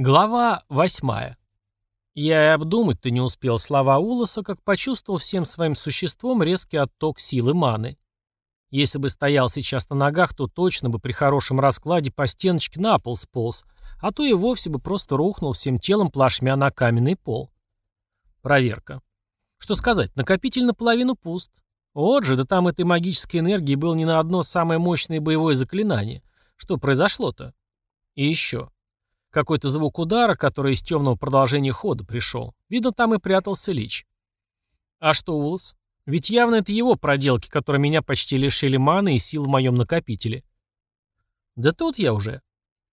Глава восьмая. Я и обдумать-то не успел слова Улоса, как почувствовал всем своим существом резкий отток силы маны. Если бы стоял сейчас на ногах, то точно бы при хорошем раскладе по стеночке на пол сполз, а то и вовсе бы просто рухнул всем телом плашмя на каменный пол. Проверка. Что сказать, накопитель наполовину пуст. Вот же, да там этой магической энергии было не на одно самое мощное боевое заклинание. Что произошло-то? И еще. Какой-то звук удара, который из темного продолжения хода пришел. Видно, там и прятался Лич. А что Улас? Ведь явно это его проделки, которые меня почти лишили маны и сил в моем накопителе. Да тут я уже.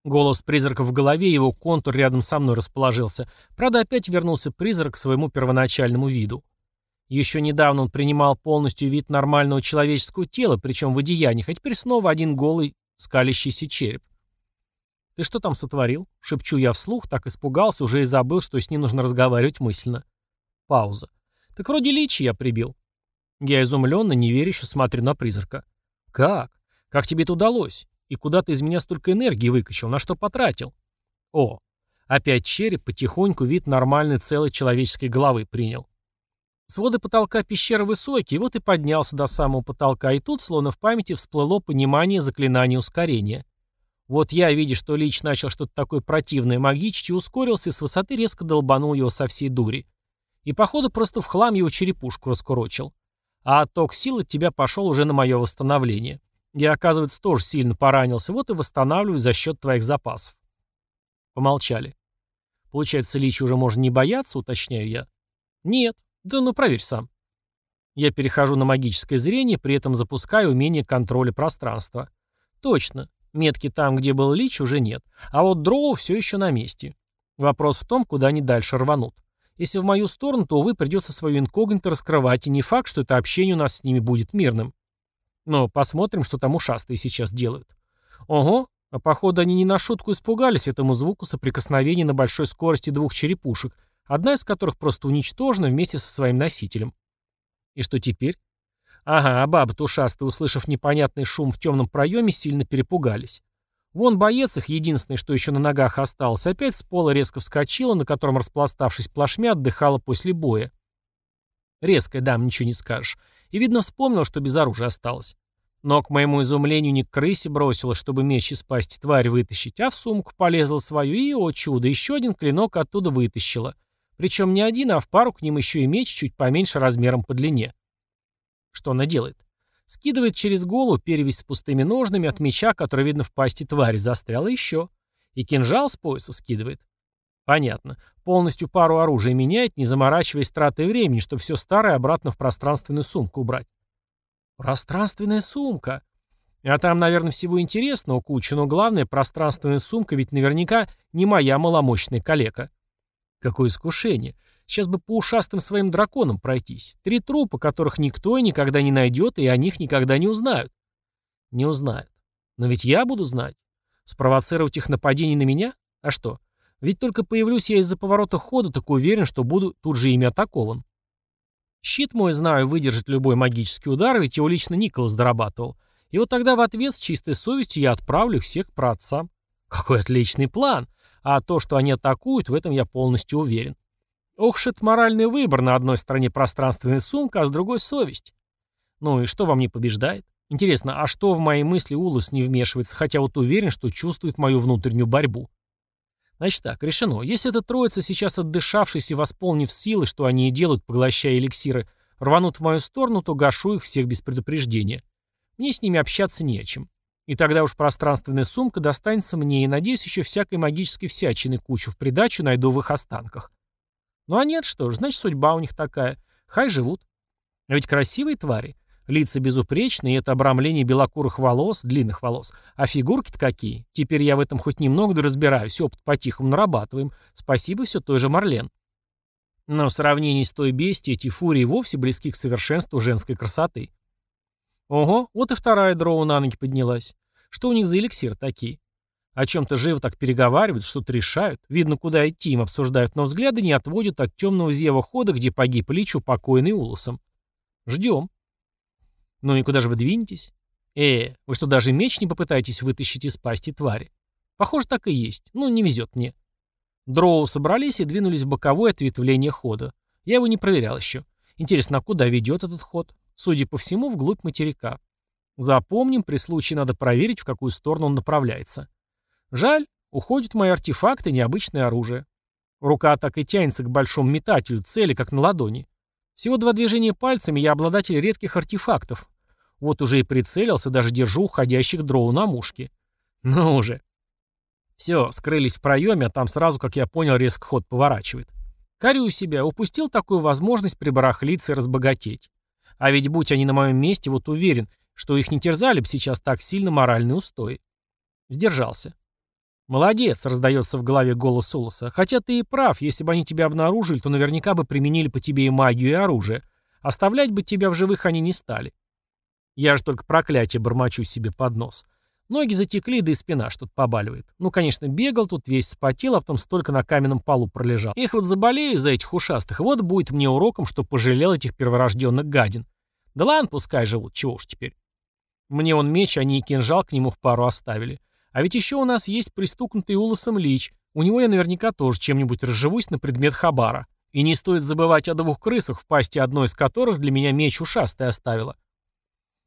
Голос призрака в голове, его контур рядом со мной расположился. Правда, опять вернулся призрак к своему первоначальному виду. Еще недавно он принимал полностью вид нормального человеческого тела, причем в одеяниях, а теперь снова один голый, скалящийся череп. «Ты что там сотворил?» — шепчу я вслух, так испугался, уже и забыл, что с ним нужно разговаривать мысленно. Пауза. «Так вроде личи я прибил». Я изумленно, неверяще смотрю на призрака. «Как? Как тебе это удалось? И куда ты из меня столько энергии выкачал? На что потратил?» «О, опять череп потихоньку вид нормальной целой человеческой головы принял. Своды потолка пещеры высокие, вот и поднялся до самого потолка, и тут, словно в памяти, всплыло понимание заклинания ускорения. Вот я, видя, что Лич начал что-то такое противное магичить, ускорился, и с высоты резко долбанул его со всей дури. И, походу, просто в хлам его черепушку раскурочил. А отток сил от тебя пошел уже на мое восстановление. Я, оказывается, тоже сильно поранился, вот и восстанавливаю за счет твоих запасов. Помолчали. Получается, Лич уже можно не бояться, уточняю я? Нет. Да ну проверь сам. Я перехожу на магическое зрение, при этом запускаю умение контроля пространства. Точно. Метки там, где был Лич, уже нет. А вот дроу все еще на месте. Вопрос в том, куда они дальше рванут. Если в мою сторону, то, увы, придется свою инкогнито раскрывать, и не факт, что это общение у нас с ними будет мирным. Но посмотрим, что там ушастые сейчас делают. Ого, а походу они не на шутку испугались этому звуку соприкосновения на большой скорости двух черепушек, одна из которых просто уничтожена вместе со своим носителем. И что теперь? Ага, а бабы-то ушастые, услышав непонятный шум в темном проеме, сильно перепугались. Вон боец их, единственный, что еще на ногах остался, опять с пола резко вскочила, на котором, распластавшись плашмя, отдыхала после боя. Резкая, дам, ничего не скажешь. И, видно, вспомнил, что без оружия осталось. Но, к моему изумлению, не к крысе бросилась, чтобы меч из пасти тварь вытащить, а в сумку полезла свою и, о чудо, еще один клинок оттуда вытащила. Причем не один, а в пару к ним еще и меч чуть поменьше размером по длине. Что она делает? Скидывает через голову перевязь с пустыми ножными от меча, который, видно, в пасти твари застрял, еще. И кинжал с пояса скидывает. Понятно. Полностью пару оружия меняет, не заморачиваясь тратой времени, чтобы все старое обратно в пространственную сумку убрать. Пространственная сумка. А там, наверное, всего интересного куча, но главное, пространственная сумка ведь наверняка не моя маломощная калека. Какое искушение. Сейчас бы по ушастым своим драконам пройтись. Три трупа, которых никто и никогда не найдет, и о них никогда не узнают. Не узнают. Но ведь я буду знать. Спровоцировать их нападение на меня? А что? Ведь только появлюсь я из-за поворота хода, так уверен, что буду тут же ими атакован. Щит мой, знаю, выдержит любой магический удар, ведь его лично Николас дорабатывал. И вот тогда в ответ с чистой совестью я отправлю всех к праотцам. Какой отличный план! А то, что они атакуют, в этом я полностью уверен. Ох, шит моральный выбор, на одной стороне пространственная сумка, а с другой совесть. Ну и что вам не побеждает? Интересно, а что в мои мысли Улас не вмешивается, хотя вот уверен, что чувствует мою внутреннюю борьбу? Значит так, решено. Если эта троица, сейчас отдышавшись и восполнив силы, что они и делают, поглощая эликсиры, рванут в мою сторону, то гашу их всех без предупреждения. Мне с ними общаться не о чем. И тогда уж пространственная сумка достанется мне, и, надеюсь, еще всякой магической всячины кучу в придачу найду в их останках. Ну а нет, что ж, значит, судьба у них такая. Хай живут. А ведь красивые твари. Лица безупречные, и это обрамление белокурых волос, длинных волос. А фигурки-то какие. Теперь я в этом хоть немного да разбираюсь, опыт по-тихому нарабатываем. Спасибо все той же Марлен. Но в сравнении с той бестией эти фурии вовсе близки к совершенству женской красоты. Ого, вот и вторая дроу на ноги поднялась. Что у них за эликсир такие? О чем-то живо так переговаривают, что-то решают. Видно, куда идти им обсуждают, но взгляды не отводят от темного зева хода, где погиб Лич упокоенный Улусом. Ждем. Ну и куда же вы двинетесь? Э, вы что, даже меч не попытаетесь вытащить из пасти твари? Похоже, так и есть. Ну, не везет мне. Дроу собрались и двинулись в боковое ответвление хода. Я его не проверял еще. Интересно, куда ведет этот ход? Судя по всему, вглубь материка. Запомним, при случае надо проверить, в какую сторону он направляется. Жаль, уходят мои артефакты и необычное оружие. Рука так и тянется к большому метателю, цели как на ладони. Всего два движения пальцами, я обладатель редких артефактов. Вот уже и прицелился, даже держу уходящих дроу на мушке. Ну уже. Все, скрылись в проеме, а там сразу, как я понял, резко ход поворачивает. Корю себя, упустил такую возможность прибарахлиться и разбогатеть. А ведь будь они на моем месте, вот уверен, что их не терзали бы сейчас так сильно моральные устои. Сдержался. «Молодец», — раздается в голове голос Улоса. «Хотя ты и прав, если бы они тебя обнаружили, то наверняка бы применили по тебе и магию, и оружие. Оставлять бы тебя в живых они не стали». Я же только проклятие бормочу себе под нос. Ноги затекли, да и спина что-то побаливает. Ну, конечно, бегал тут, весь спотел, а потом столько на каменном полу пролежал. Их вот заболею из-за этих ушастых, вот будет мне уроком, что пожалел этих перворожденных гадин. Да ладно, пускай живут, чего уж теперь. Мне он меч, они и кинжал к нему в пару оставили. А ведь еще у нас есть пристукнутый улосом лич. У него я наверняка тоже чем-нибудь разживусь на предмет хабара. И не стоит забывать о двух крысах, в пасти одной из которых для меня меч ушастый оставила.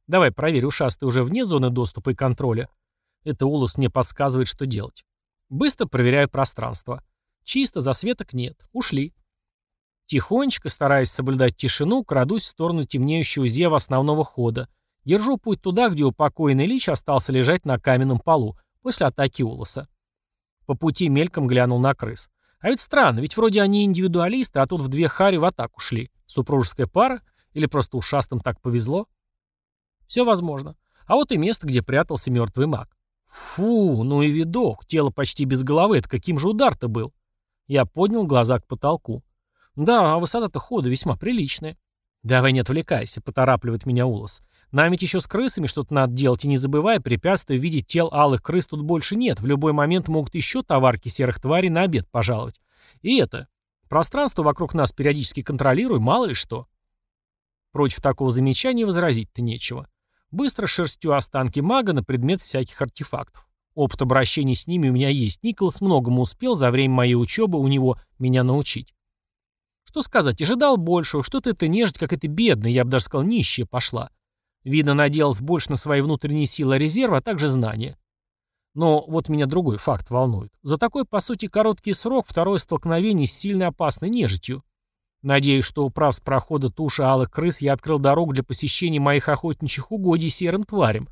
Давай проверь, ушастый уже вне зоны доступа и контроля. Это Улос мне подсказывает, что делать. Быстро проверяю пространство. Чисто, засветок нет. Ушли. Тихонечко, стараясь соблюдать тишину, крадусь в сторону темнеющего зева основного хода. Держу путь туда, где упокоенный лич остался лежать на каменном полу, после атаки Улоса. По пути мельком глянул на крыс. А ведь странно, ведь вроде они индивидуалисты, а тут в две хари в атаку шли. Супружеская пара? Или просто ушастым так повезло? Все возможно. А вот и место, где прятался мертвый маг. Фу, ну и видок, тело почти без головы, это каким же удар-то был? Я поднял глаза к потолку. Да, а высота-то хода весьма приличная. «Давай не отвлекайся», — поторапливает меня Улос. «Нам ведь еще с крысами что-то надо делать, и не забывай, препятствий в виде тел алых крыс тут больше нет. В любой момент могут еще товарки серых тварей на обед пожаловать. И это, пространство вокруг нас периодически контролируй, мало ли что». Против такого замечания возразить-то нечего. Быстро шерстю останки мага на предмет всяких артефактов. Опыт обращения с ними у меня есть. Николас многому успел за время моей учебы у него меня научить. Что сказать, ожидал большего, что-то это нежить как это бедная, я бы даже сказал, нищая пошла. Видно, надеялась больше на свои внутренние силы резерва, а также знания. Но вот меня другой факт волнует. За такой, по сути, короткий срок второе столкновение с сильно опасной нежитью. Надеюсь, что, управ с прохода туши алых крыс, я открыл дорогу для посещения моих охотничьих угодий серым тварям.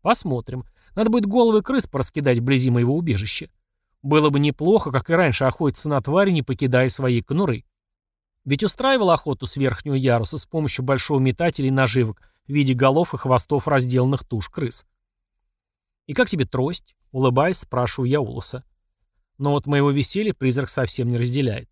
Посмотрим. Надо будет головы крыс пораскидать вблизи моего убежища. Было бы неплохо, как и раньше, охотиться на твари, не покидая своей конуры. Ведь устраивал охоту с верхнего яруса с помощью большого метателя и наживок в виде голов и хвостов разделанных туш крыс. «И как тебе трость?» — улыбаясь, спрашиваю я Улоса. Но вот моего веселья призрак совсем не разделяет.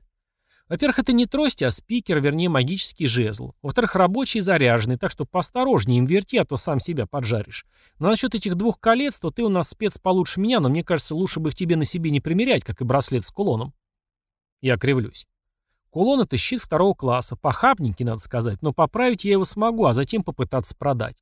Во-первых, это не трость, а спикер, вернее, магический жезл. Во-вторых, рабочий и заряженный, так что поосторожнее им верти, а то сам себя поджаришь. Но насчет этих двух колец, то ты у нас спец получше меня, но мне кажется, лучше бы их тебе на себе не примерять, как и браслет с кулоном. Я кривлюсь. Кулон — это щит второго класса, похабненький, надо сказать, но поправить я его смогу, а затем попытаться продать.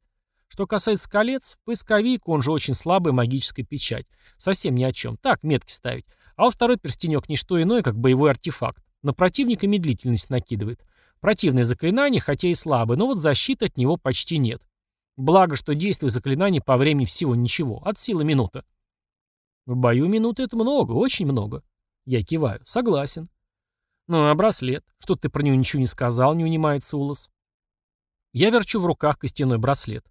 Что касается колец, поисковик, он же очень слабая магическая печать. Совсем ни о чем. Так, метки ставить. А вот второй перстенек не что иное, как боевой артефакт. На противника медлительность накидывает. Противное заклинание, хотя и слабое, но вот защиты от него почти нет. Благо, что действие заклинаний по времени всего ничего, от силы минута. В бою минуты это много, очень много. Я киваю. Согласен. «Ну, а браслет? Что ты про него ничего не сказал?» — не унимается Улас. Я верчу в руках костяной браслет.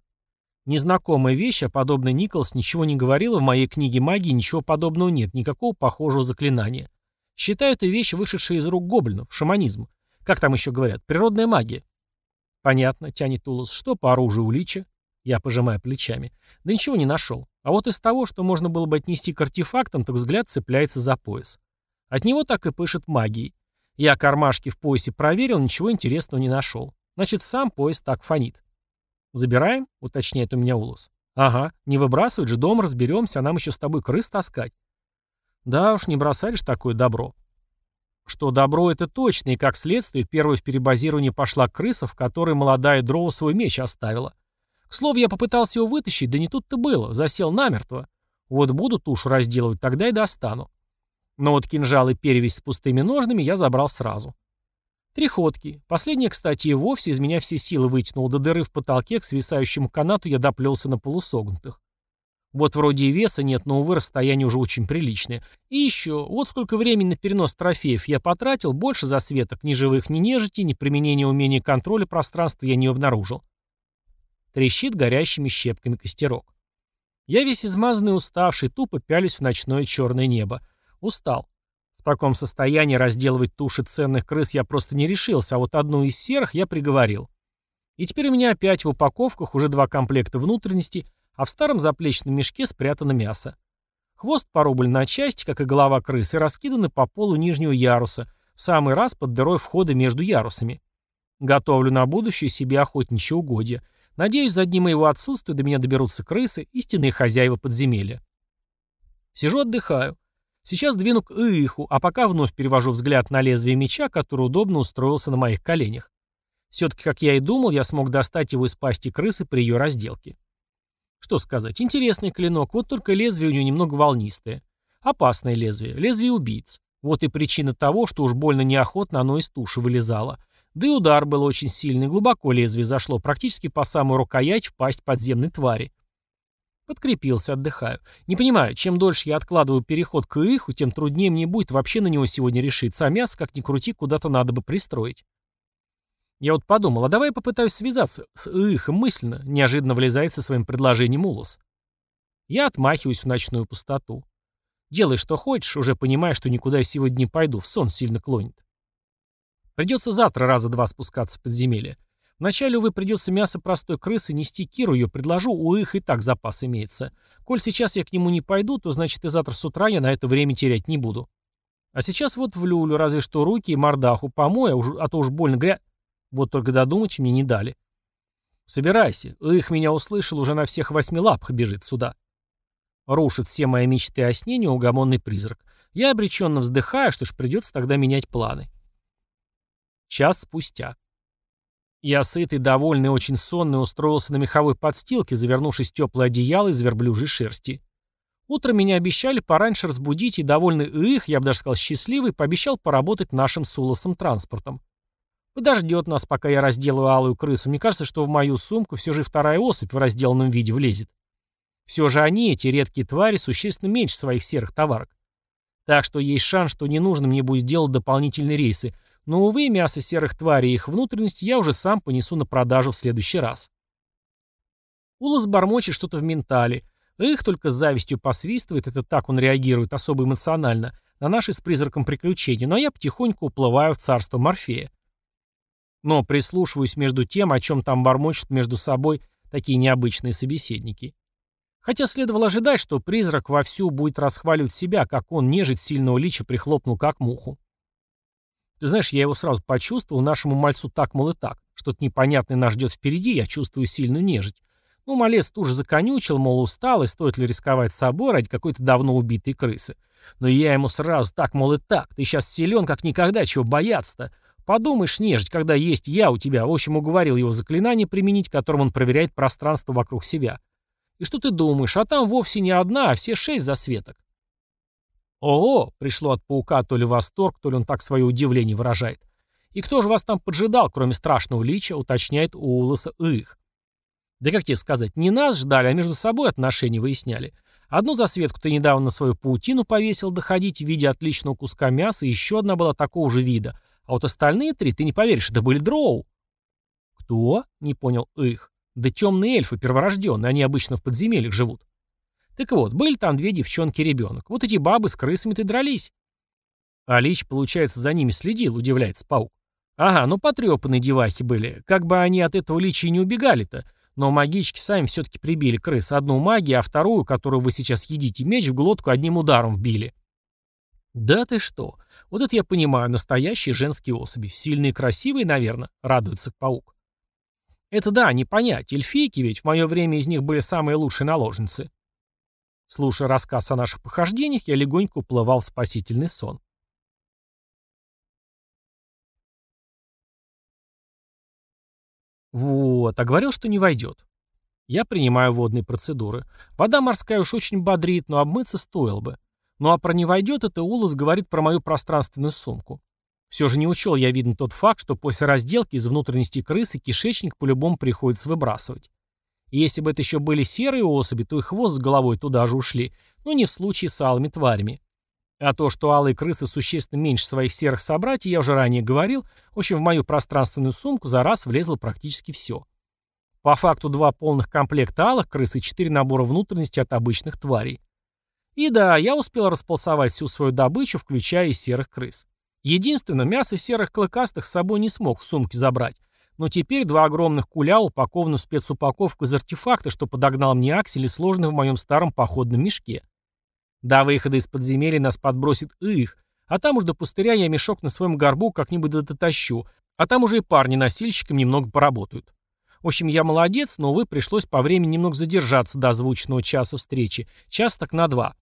Незнакомая вещь, а подобно Николас ничего не говорила, в моей книге магии ничего подобного нет, никакого похожего заклинания. Считаю эту вещь вышедшей из рук гоблинов, шаманизм. Как там еще говорят, природная магия. Понятно, тянет Улас. Что по оружию улича? Я пожимаю плечами. Да ничего не нашел. А вот из того, что можно было бы отнести к артефактам, так взгляд цепляется за пояс. От него так и пышет магией. Я кармашки в поясе проверил, ничего интересного не нашел. Значит, сам пояс так фонит. «Забираем?» — уточняет у меня Улус. «Ага, не выбрасывать же, дом разберемся, а нам еще с тобой крыс таскать». «Да уж, не бросаешь такое добро». Что добро это точно, и как следствие, первой в перебазировании пошла крыса, в которой молодая дрова свой меч оставила. К слову, я попытался его вытащить, да не тут-то было, засел намертво. Вот буду тушу разделывать, тогда и достану. Но вот кинжал и перевязь с пустыми ножными я забрал сразу. Три ходки. Последняя, кстати, и вовсе из меня все силы вытянул до дыры в потолке, к свисающему канату я доплелся на полусогнутых. Вот вроде и веса нет, но, увы, расстояние уже очень приличное. И еще, вот сколько времени на перенос трофеев я потратил, больше засветок, ни живых, ни нежити, ни применения умения контроля пространства я не обнаружил. Трещит горящими щепками костерок. Я весь измазанный уставший, тупо пялюсь в ночное черное небо. Устал. В таком состоянии разделывать туши ценных крыс я просто не решился, а вот одну из серых я приговорил. И теперь у меня опять в упаковках уже два комплекта внутренности — а в старом заплечном мешке спрятано мясо. Хвост порублен на части, как и голова крысы, раскиданы по полу нижнего яруса, в самый раз под дырой входа между ярусами. Готовлю на будущее себе охотничье угодья. Надеюсь, за дни моего отсутствия до меня доберутся крысы, истинные хозяева подземелья. Сижу отдыхаю. Сейчас двину к Иху, а пока вновь перевожу взгляд на лезвие меча, который удобно устроился на моих коленях. Все-таки, как я и думал, я смог достать его из пасти крысы при ее разделке. Что сказать, интересный клинок, вот только лезвие у него немного волнистое. Опасное лезвие, лезвие убийц. Вот и причина того, что уж больно неохотно оно из туши вылезало. Да и удар был очень сильный, глубоко лезвие зашло, практически по самую рукоять в пасть подземной твари. Подкрепился, отдыхаю. Не понимаю, чем дольше я откладываю переход к Иху, тем труднее мне будет вообще на него сегодня решиться, а мясо, как ни крути, куда-то надо бы пристроить. Я вот подумал, а давай я попытаюсь связаться с их мысленно, неожиданно влезает со своим предложением Улус. Я отмахиваюсь в ночную пустоту. Делай, что хочешь, уже понимая, что никуда я сегодня не пойду, в сон сильно клонит. Придется завтра раза два спускаться в подземелье. Вначале, увы, придется мясо простой крысы нести Киру, ее предложу, у их и так запас имеется. Коль сейчас я к нему не пойду, то значит и завтра с утра я на это время терять не буду. А сейчас вот в люлю, разве что руки и мордаху помой, а, а то уж больно гря... Вот только додумать мне не дали. «Собирайся, их меня услышал, уже на всех восьми лапах бежит сюда». Рушит все мои мечты о сне неугомонный призрак. Я обреченно вздыхаю, что ж придется тогда менять планы. Час спустя. Я сытый, довольный, очень сонный устроился на меховой подстилке, завернувшись в теплое одеяло из верблюжьей шерсти. Утром меня обещали пораньше разбудить, и довольный их, я бы даже сказал счастливый, пообещал поработать нашим с Улосом транспортом. Подождет нас, пока я разделаю алую крысу. Мне кажется, что в мою сумку все же вторая особь в разделанном виде влезет. Все же они, эти редкие твари, существенно меньше своих серых товарок. Так что есть шанс, что не нужно мне будет делать дополнительные рейсы. Но, увы, мясо серых тварей и их внутренности я уже сам понесу на продажу в следующий раз. Улас бормочет что-то в ментале. Их только с завистью посвистывает, это так он реагирует особо эмоционально, на наши с призраком приключения, но я потихоньку уплываю в царство Морфея. Но прислушиваюсь между тем, о чем там бормочут между собой такие необычные собеседники. Хотя следовало ожидать, что призрак вовсю будет расхваливать себя, как он нежить сильного лича прихлопнул как муху. Ты знаешь, я его сразу почувствовал, нашему мальцу так, мол, и так. Что-то непонятное нас ждет впереди, я чувствую сильную нежить. Ну, малец тут же законючил, мол, устал, и стоит ли рисковать собой ради какой-то давно убитой крысы. Но я ему сразу так, мол, и так. Ты сейчас силен, как никогда, чего бояться-то. Подумаешь, нежить, когда есть я у тебя, в общем, уговорил его заклинание применить, которым он проверяет пространство вокруг себя. И что ты думаешь, а там вовсе не одна, а все шесть засветок. Ого, пришло от паука то ли восторг, то ли он так свое удивление выражает. И кто же вас там поджидал, кроме страшного лича, уточняет у Улоса их. Да как тебе сказать, не нас ждали, а между собой отношения выясняли. Одну засветку ты недавно на свою паутину повесил доходить в виде отличного куска мяса, и еще одна была такого же вида — а вот остальные три, ты не поверишь, это были дроу. Кто? Не понял их. Да темные эльфы, перворожденные, они обычно в подземельях живут. Так вот, были там две девчонки ребенок. Вот эти бабы с крысами-то дрались. А Лич, получается, за ними следил, удивляется паук. Ага, ну потрепанные девахи были. Как бы они от этого Лича и не убегали-то. Но магички сами все-таки прибили крыс. Одну магию, а вторую, которую вы сейчас едите, меч в глотку одним ударом вбили. Да ты что? Вот это я понимаю, настоящие женские особи. Сильные и красивые, наверное, радуется паук. Это да, не понять. Эльфийки ведь в мое время из них были самые лучшие наложницы. Слушая рассказ о наших похождениях, я легонько уплывал в спасительный сон. Вот, а говорил, что не войдет. Я принимаю водные процедуры. Вода морская уж очень бодрит, но обмыться стоило бы. Ну а про «не войдет» это Улас говорит про мою пространственную сумку. Все же не учел я, видно, тот факт, что после разделки из внутренности крысы кишечник по-любому приходится выбрасывать. Если бы это еще были серые особи, то и хвост с головой туда же ушли, но не в случае с алыми тварями. А то, что алые крысы существенно меньше своих серых собратьев, я уже ранее говорил, в общем, в мою пространственную сумку за раз влезло практически все. По факту два полных комплекта алых крыс и четыре набора внутренности от обычных тварей. И да, я успел располосовать всю свою добычу, включая и серых крыс. Единственное, мясо серых клыкастых с собой не смог в сумке забрать. Но теперь два огромных куля упакованы в спецупаковку из артефакта, что подогнал мне аксель и сложенный в моем старом походном мешке. До выхода из подземелья нас подбросит их, а там уж до пустыря я мешок на своем горбу как-нибудь дотащу, а там уже и парни носильщиком немного поработают. В общем, я молодец, но, увы, пришлось по времени немного задержаться до озвученного часа встречи. Час так на два.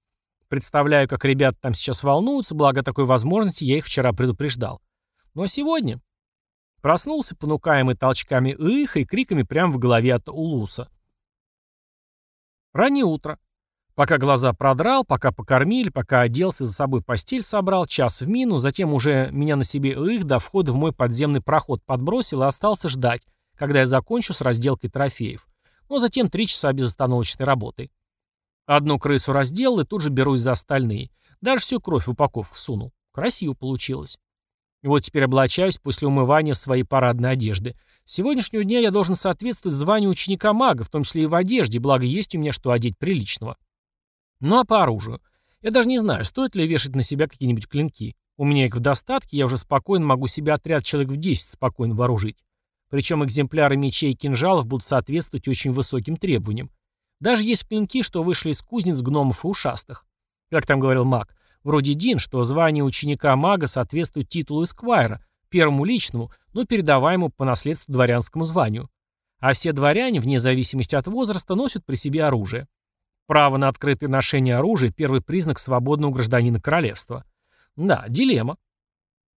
Представляю, как ребята там сейчас волнуются, благо такой возможности я их вчера предупреждал. Ну а сегодня... Проснулся, понукаемый толчками их и криками прямо в голове от Улуса. Раннее утро. Пока глаза продрал, пока покормили, пока оделся, за собой постель собрал, час в мину, затем уже меня на себе их до входа в мой подземный проход подбросил и остался ждать, когда я закончу с разделкой трофеев. Но затем три часа безостановочной работы. Одну крысу разделал и тут же берусь за остальные. Даже всю кровь в упаковку сунул. Красиво получилось. И вот теперь облачаюсь после умывания в свои парадные одежды. С сегодняшнего дня я должен соответствовать званию ученика-мага, в том числе и в одежде, благо есть у меня что одеть приличного. Ну а по оружию. Я даже не знаю, стоит ли вешать на себя какие-нибудь клинки. У меня их в достатке, я уже спокойно могу себе отряд человек в 10 спокойно вооружить. Причем экземпляры мечей и кинжалов будут соответствовать очень высоким требованиям. Даже есть клинки, что вышли из кузнец гномов и ушастых. Как там говорил маг, вроде Дин, что звание ученика мага соответствует титулу эсквайра, первому личному, но передаваемому по наследству дворянскому званию. А все дворяне, вне зависимости от возраста, носят при себе оружие. Право на открытое ношение оружия – первый признак свободного гражданина королевства. Да, дилемма.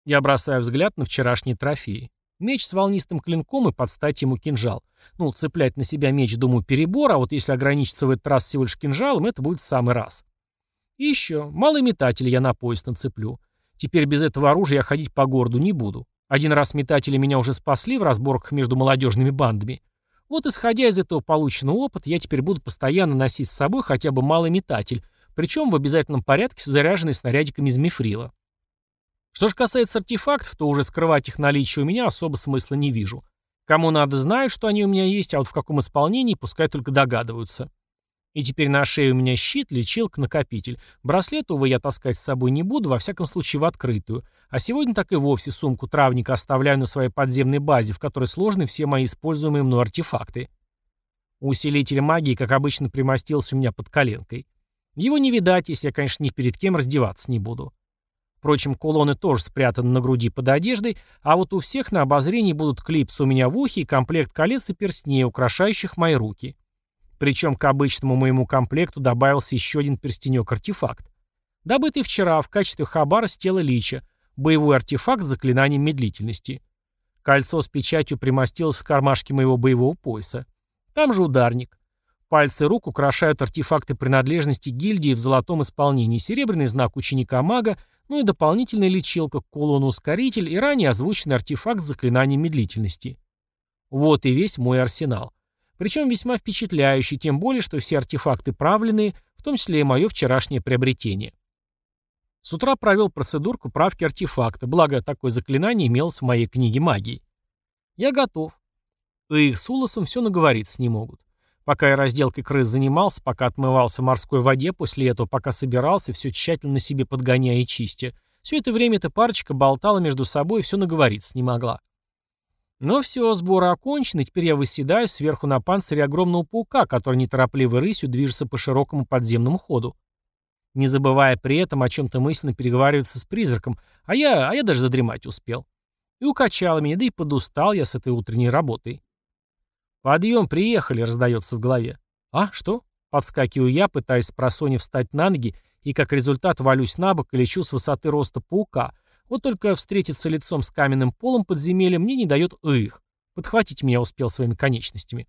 Я бросаю взгляд на вчерашние трофеи. Меч с волнистым клинком и подстать ему кинжал. Ну, цеплять на себя меч, думаю, перебор, а вот если ограничиться в этот раз всего лишь кинжалом, это будет в самый раз. И еще, малый метатель я на пояс нацеплю. Теперь без этого оружия я ходить по городу не буду. Один раз метатели меня уже спасли в разборках между молодежными бандами. Вот исходя из этого полученного опыта, я теперь буду постоянно носить с собой хотя бы малый метатель, причем в обязательном порядке заряженный снарядиками из мифрила. Что же касается артефактов, то уже скрывать их наличие у меня особо смысла не вижу. Кому надо, знают, что они у меня есть, а вот в каком исполнении, пускай только догадываются. И теперь на шее у меня щит, лечилка, накопитель. Браслет, увы, я таскать с собой не буду, во всяком случае в открытую. А сегодня так и вовсе сумку травника оставляю на своей подземной базе, в которой сложны все мои используемые мной артефакты. Усилитель магии, как обычно, примостился у меня под коленкой. Его не видать, если я, конечно, ни перед кем раздеваться не буду. Впрочем, кулоны тоже спрятаны на груди под одеждой, а вот у всех на обозрении будут клипсы у меня в ухе и комплект колец и перстней, украшающих мои руки. Причем к обычному моему комплекту добавился еще один перстенек-артефакт. Добытый вчера в качестве хабара с тела лича, боевой артефакт с заклинанием медлительности. Кольцо с печатью примостилось в кармашке моего боевого пояса. Там же ударник. Пальцы рук украшают артефакты принадлежности гильдии в золотом исполнении, серебряный знак ученика-мага ну и дополнительная лечилка к кулону-ускоритель и ранее озвученный артефакт заклинания медлительности. Вот и весь мой арсенал. Причем весьма впечатляющий, тем более, что все артефакты правленные, в том числе и мое вчерашнее приобретение. С утра провел процедурку правки артефакта, благо такое заклинание имелось в моей книге магии. Я готов. И их с Улосом все наговориться не могут. Пока я разделкой крыс занимался, пока отмывался в морской воде, после этого пока собирался, все тщательно себе подгоняя и чистя, все это время эта парочка болтала между собой и все наговориться не могла. Но все, сборы окончены, теперь я выседаю сверху на панцире огромного паука, который неторопливой рысью движется по широкому подземному ходу. Не забывая при этом о чем-то мысленно переговариваться с призраком, а я, а я даже задремать успел. И укачало меня, да и подустал я с этой утренней работой. «Подъем, приехали!» — раздается в голове. «А, что?» — подскакиваю я, пытаясь с просони встать на ноги, и как результат валюсь на бок и лечу с высоты роста паука. Вот только встретиться лицом с каменным полом подземелья мне не дает их. Подхватить меня успел своими конечностями.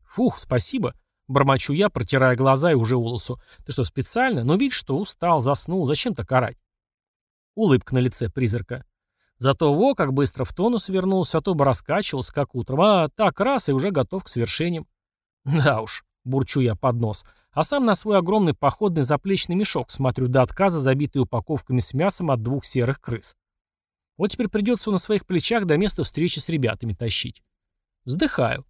«Фух, спасибо!» Бормочу я, протирая глаза и уже улусу. Ты что, специально? Но видишь, что устал, заснул. Зачем так орать? Улыбка на лице призрака. Зато во как быстро в тонус вернулся, а то бы раскачивался, как утром. А так раз и уже готов к свершениям. Да уж, бурчу я под нос. А сам на свой огромный походный заплечный мешок смотрю до отказа, забитый упаковками с мясом от двух серых крыс. Вот теперь придется на своих плечах до места встречи с ребятами тащить. Вздыхаю.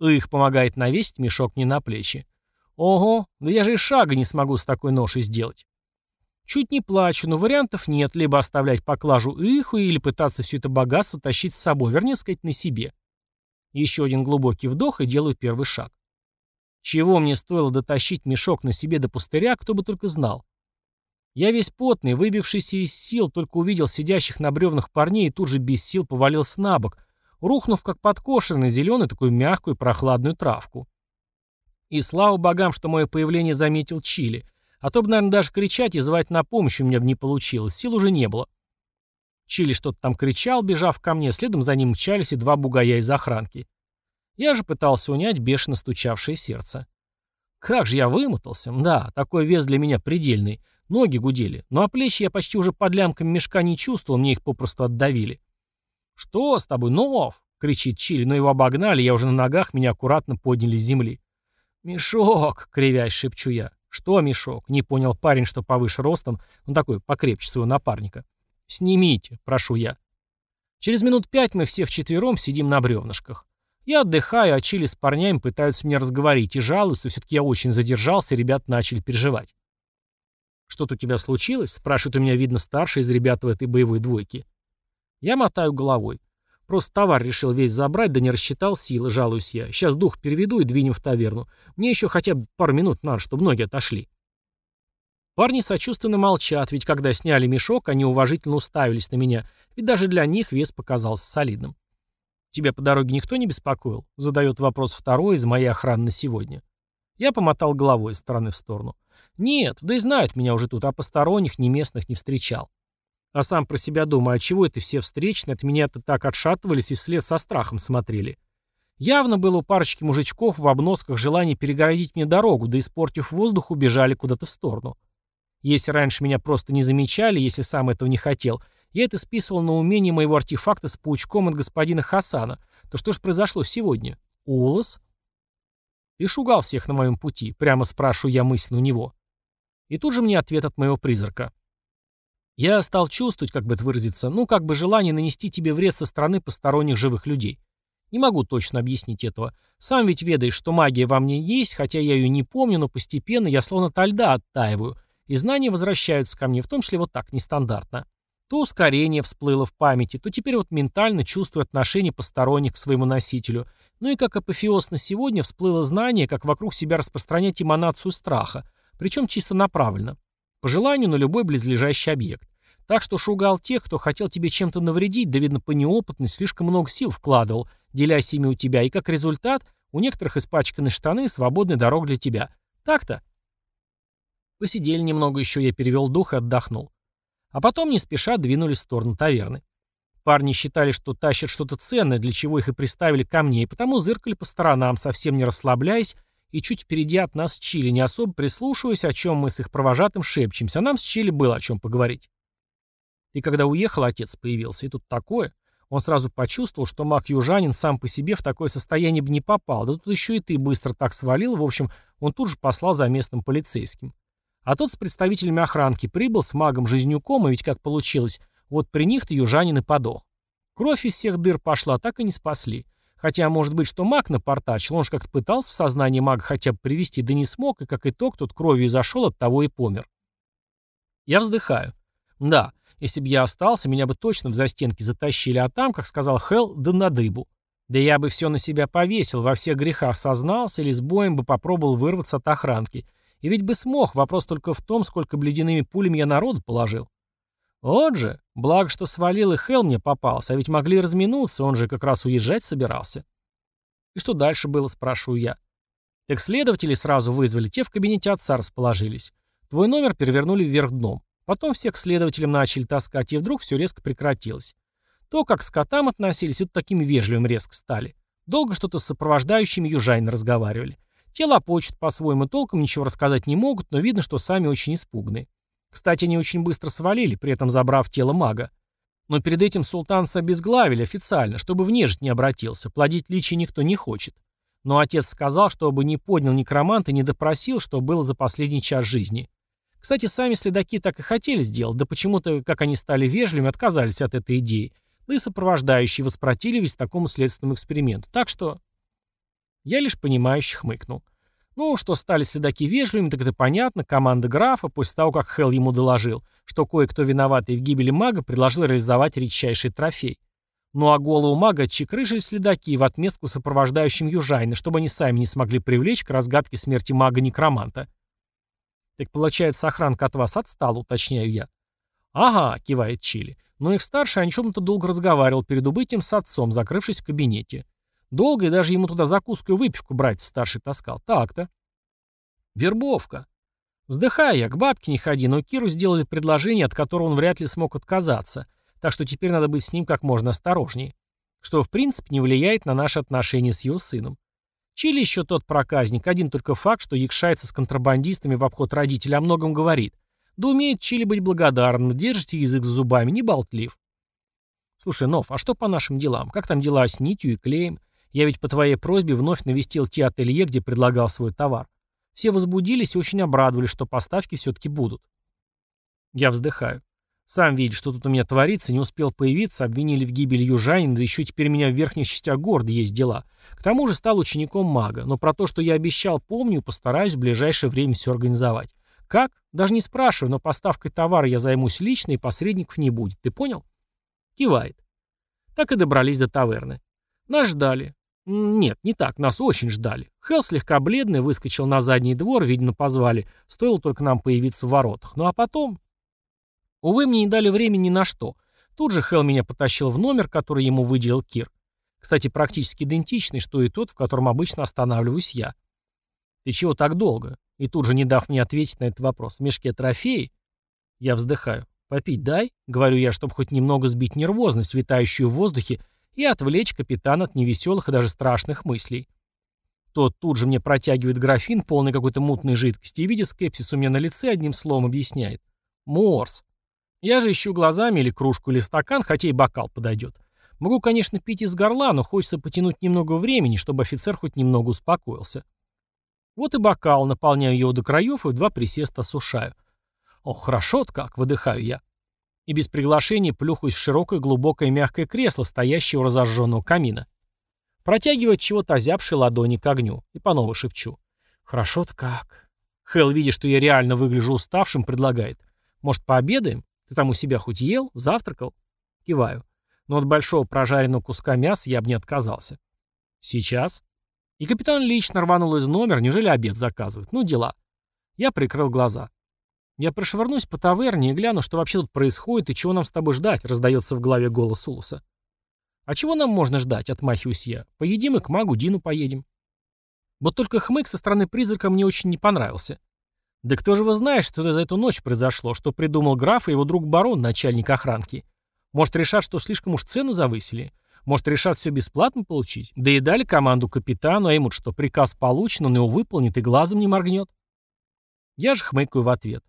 Их помогает навесить мешок не на плечи. Ого, да я же и шага не смогу с такой ношей сделать. Чуть не плачу, но вариантов нет, либо оставлять поклажу иху, или пытаться все это богатство тащить с собой, вернее сказать, на себе. Еще один глубокий вдох и делаю первый шаг. Чего мне стоило дотащить мешок на себе до пустыря, кто бы только знал. Я весь потный, выбившийся из сил, только увидел сидящих на бревнах парней и тут же без сил повалился на бок, рухнув как подкошенный зеленый такую мягкую прохладную травку. И слава богам, что мое появление заметил Чили, а то бы, наверное, даже кричать и звать на помощь у меня бы не получилось, сил уже не было. Чили что-то там кричал, бежав ко мне, следом за ним мчались и два бугая из охранки. Я же пытался унять бешено стучавшее сердце. Как же я вымотался. Да, такой вес для меня предельный. Ноги гудели. Ну а плечи я почти уже под лямками мешка не чувствовал, мне их попросту отдавили. «Что с тобой, Нов?» — кричит Чили, но его обогнали, я уже на ногах, меня аккуратно подняли с земли. «Мешок!» — кривясь шепчу я. «Что мешок?» — не понял парень, что повыше ростом, ну такой покрепче своего напарника. «Снимите», — прошу я. Через минут пять мы все вчетвером сидим на бревнышках. Я отдыхаю, а Чили с парнями пытаются меня разговорить и жалуются, все-таки я очень задержался, и ребят начали переживать. «Что-то у тебя случилось?» — спрашивает у меня, видно, старший из ребят в этой боевой двойке. Я мотаю головой. Просто товар решил весь забрать, да не рассчитал силы, жалуюсь я. Сейчас дух переведу и двинем в таверну. Мне еще хотя бы пару минут надо, чтобы ноги отошли. Парни сочувственно молчат, ведь когда сняли мешок, они уважительно уставились на меня, ведь даже для них вес показался солидным. «Тебя по дороге никто не беспокоил?» — задает вопрос второй из моей охраны на сегодня. Я помотал головой из стороны в сторону. «Нет, да и знают меня уже тут, а посторонних, ни местных не встречал. А сам про себя думаю, а чего это все встречные от меня-то так отшатывались и вслед со страхом смотрели? Явно было у парочки мужичков в обносках желание перегородить мне дорогу, да испортив воздух, убежали куда-то в сторону. Если раньше меня просто не замечали, если сам этого не хотел, я это списывал на умение моего артефакта с паучком от господина Хасана, то что же произошло сегодня? Улас? Ты шугал всех на моем пути, прямо спрашиваю я мысленно у него. И тут же мне ответ от моего призрака. Я стал чувствовать, как бы это выразиться, ну, как бы желание нанести тебе вред со стороны посторонних живых людей. Не могу точно объяснить этого. Сам ведь ведаешь, что магия во мне есть, хотя я ее не помню, но постепенно я словно то льда оттаиваю, и знания возвращаются ко мне, в том числе вот так, нестандартно. То ускорение всплыло в памяти, то теперь вот ментально чувствую отношение посторонних к своему носителю. Ну и как апофеоз на сегодня всплыло знание, как вокруг себя распространять эманацию страха, причем чисто направленно. По желанию на любой близлежащий объект. Так что шугал тех, кто хотел тебе чем-то навредить, да, видно, по неопытности слишком много сил вкладывал, делясь ими у тебя, и как результат, у некоторых испачканы штаны, свободная дорога для тебя. Так-то? Посидели немного еще, я перевел дух и отдохнул. А потом не спеша двинулись в сторону таверны. Парни считали, что тащат что-то ценное, для чего их и приставили ко мне, и потому зыркали по сторонам, совсем не расслабляясь, и чуть впереди от нас Чили, не особо прислушиваясь, о чем мы с их провожатым шепчемся, а нам с Чили было о чем поговорить. И когда уехал, отец появился. И тут такое. Он сразу почувствовал, что маг-южанин сам по себе в такое состояние бы не попал. Да тут еще и ты быстро так свалил. В общем, он тут же послал за местным полицейским. А тот с представителями охранки прибыл с магом-жизнюком, и ведь как получилось, вот при них-то южанин и подох. Кровь из всех дыр пошла, так и не спасли. Хотя, может быть, что маг напортачил, он же как-то пытался в сознание мага хотя бы привести, да не смог, и как итог, тот кровью зашел, от того и помер. Я вздыхаю. Да, если бы я остался, меня бы точно в застенки затащили, а там, как сказал Хелл, да на дыбу. Да я бы все на себя повесил, во всех грехах сознался или с боем бы попробовал вырваться от охранки. И ведь бы смог, вопрос только в том, сколько бледяными пулями я народу положил. Вот же, благо, что свалил и Хелл мне попался, а ведь могли разминуться, он же как раз уезжать собирался. И что дальше было, спрашиваю я. Так следователи сразу вызвали, те в кабинете отца расположились. Твой номер перевернули вверх дном. Потом всех следователям начали таскать, и вдруг все резко прекратилось. То, как к котам относились, вот такими вежливым резко стали. Долго что-то с сопровождающими южайн разговаривали. Те лопочут по-своему, толком ничего рассказать не могут, но видно, что сами очень испугны. Кстати, они очень быстро свалили, при этом забрав тело мага. Но перед этим султанца обезглавили официально, чтобы в не обратился, плодить личи никто не хочет. Но отец сказал, чтобы не поднял некромант и не допросил, что было за последний час жизни. Кстати, сами следаки так и хотели сделать, да почему-то, как они стали вежливыми, отказались от этой идеи, да и сопровождающие воспротивились такому следственному эксперименту. Так что... Я лишь понимающе хмыкнул. Ну, что стали следаки вежливыми, так это понятно. Команда графа, после того, как Хелл ему доложил, что кое-кто виноватый в гибели мага, предложил реализовать редчайший трофей. Ну а голову мага чекрыжили следаки в отместку сопровождающим южайны, чтобы они сами не смогли привлечь к разгадке смерти мага-некроманта. «Так получается, охранка от вас отстала», — уточняю я. «Ага», — кивает Чили. Но их старший о чем-то долго разговаривал перед убытием с отцом, закрывшись в кабинете. Долго и даже ему туда закуску и выпивку брать старший таскал. Так-то. Вербовка. Вздыхая я, к бабке не ходи, но Киру сделали предложение, от которого он вряд ли смог отказаться, так что теперь надо быть с ним как можно осторожнее. Что, в принципе, не влияет на наши отношения с его сыном. Чили еще тот проказник, один только факт, что якшается с контрабандистами в обход родителя о многом говорит. Да умеет Чили быть благодарным, держите язык за зубами, не болтлив. Слушай, Нов, а что по нашим делам? Как там дела с нитью и клеем? Я ведь по твоей просьбе вновь навестил те ателье, где предлагал свой товар. Все возбудились и очень обрадовались, что поставки все-таки будут. Я вздыхаю. Сам видишь, что тут у меня творится, не успел появиться, обвинили в гибели южанина, да еще теперь у меня в верхних частях города есть дела. К тому же стал учеником мага, но про то, что я обещал, помню постараюсь в ближайшее время все организовать. Как? Даже не спрашиваю, но поставкой товара я займусь лично, и посредников не будет. Ты понял? Кивает. Так и добрались до таверны. Нас ждали. Нет, не так, нас очень ждали. Хелл слегка бледный, выскочил на задний двор, видно, позвали. Стоило только нам появиться в воротах. Ну а потом... Увы, мне не дали времени ни на что. Тут же Хелл меня потащил в номер, который ему выделил Кир. Кстати, практически идентичный, что и тот, в котором обычно останавливаюсь я. «Ты чего так долго?» И тут же, не дав мне ответить на этот вопрос, «В мешке трофеи?» Я вздыхаю. «Попить дай?» — говорю я, чтобы хоть немного сбить нервозность, витающую в воздухе, и отвлечь капитана от невеселых и даже страшных мыслей. Тот тут же мне протягивает графин, полный какой-то мутной жидкости, и, видя скепсис у меня на лице, одним словом объясняет. «Морс». Я же ищу глазами или кружку, или стакан, хотя и бокал подойдет. Могу, конечно, пить из горла, но хочется потянуть немного времени, чтобы офицер хоть немного успокоился. Вот и бокал, наполняю его до краев и в два присеста осушаю. Ох, хорошо-то как, выдыхаю я. И без приглашения плюхаюсь в широкое глубокое мягкое кресло, стоящее у разожженного камина. Протягиваю чего-то озябшей ладони к огню и по новой шепчу. Хорошо-то как. Хелл, видя, что я реально выгляжу уставшим, предлагает. Может, пообедаем? Ты там у себя хоть ел? Завтракал? Киваю. Но от большого прожаренного куска мяса я бы не отказался. Сейчас? И капитан лично рванул из номера, неужели обед заказывает? Ну, дела. Я прикрыл глаза. Я прошвырнусь по таверне и гляну, что вообще тут происходит и чего нам с тобой ждать, раздается в голове голос Улуса. А чего нам можно ждать, отмахиваюсь я. Поедим и к магу Дину поедем. Вот только хмык со стороны призрака мне очень не понравился. Да кто же его знает, что за эту ночь произошло, что придумал граф и его друг барон, начальник охранки. Может, решат, что слишком уж цену завысили? Может, решат все бесплатно получить? Да и дали команду капитану, а ему что, приказ получен, он его выполнит и глазом не моргнет? Я же хмыкаю в ответ.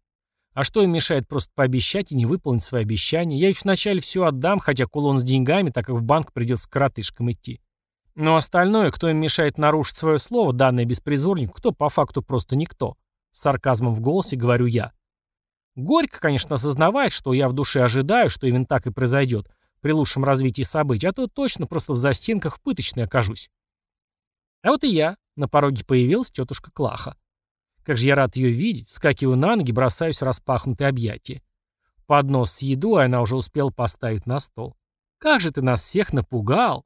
А что им мешает просто пообещать и не выполнить свои обещания? Я ведь вначале все отдам, хотя кулон с деньгами, так как в банк придется к коротышкам идти. Но остальное, кто им мешает нарушить свое слово, данное беспризорнику, кто по факту просто никто. С сарказмом в голосе говорю я. Горько, конечно, осознавать, что я в душе ожидаю, что именно так и произойдет при лучшем развитии событий, а то точно просто в застенках в пыточной окажусь. А вот и я. На пороге появилась тетушка Клаха. Как же я рад ее видеть. Скакиваю на ноги, бросаюсь в распахнутые объятия. Поднос с едой она уже успела поставить на стол. «Как же ты нас всех напугал!»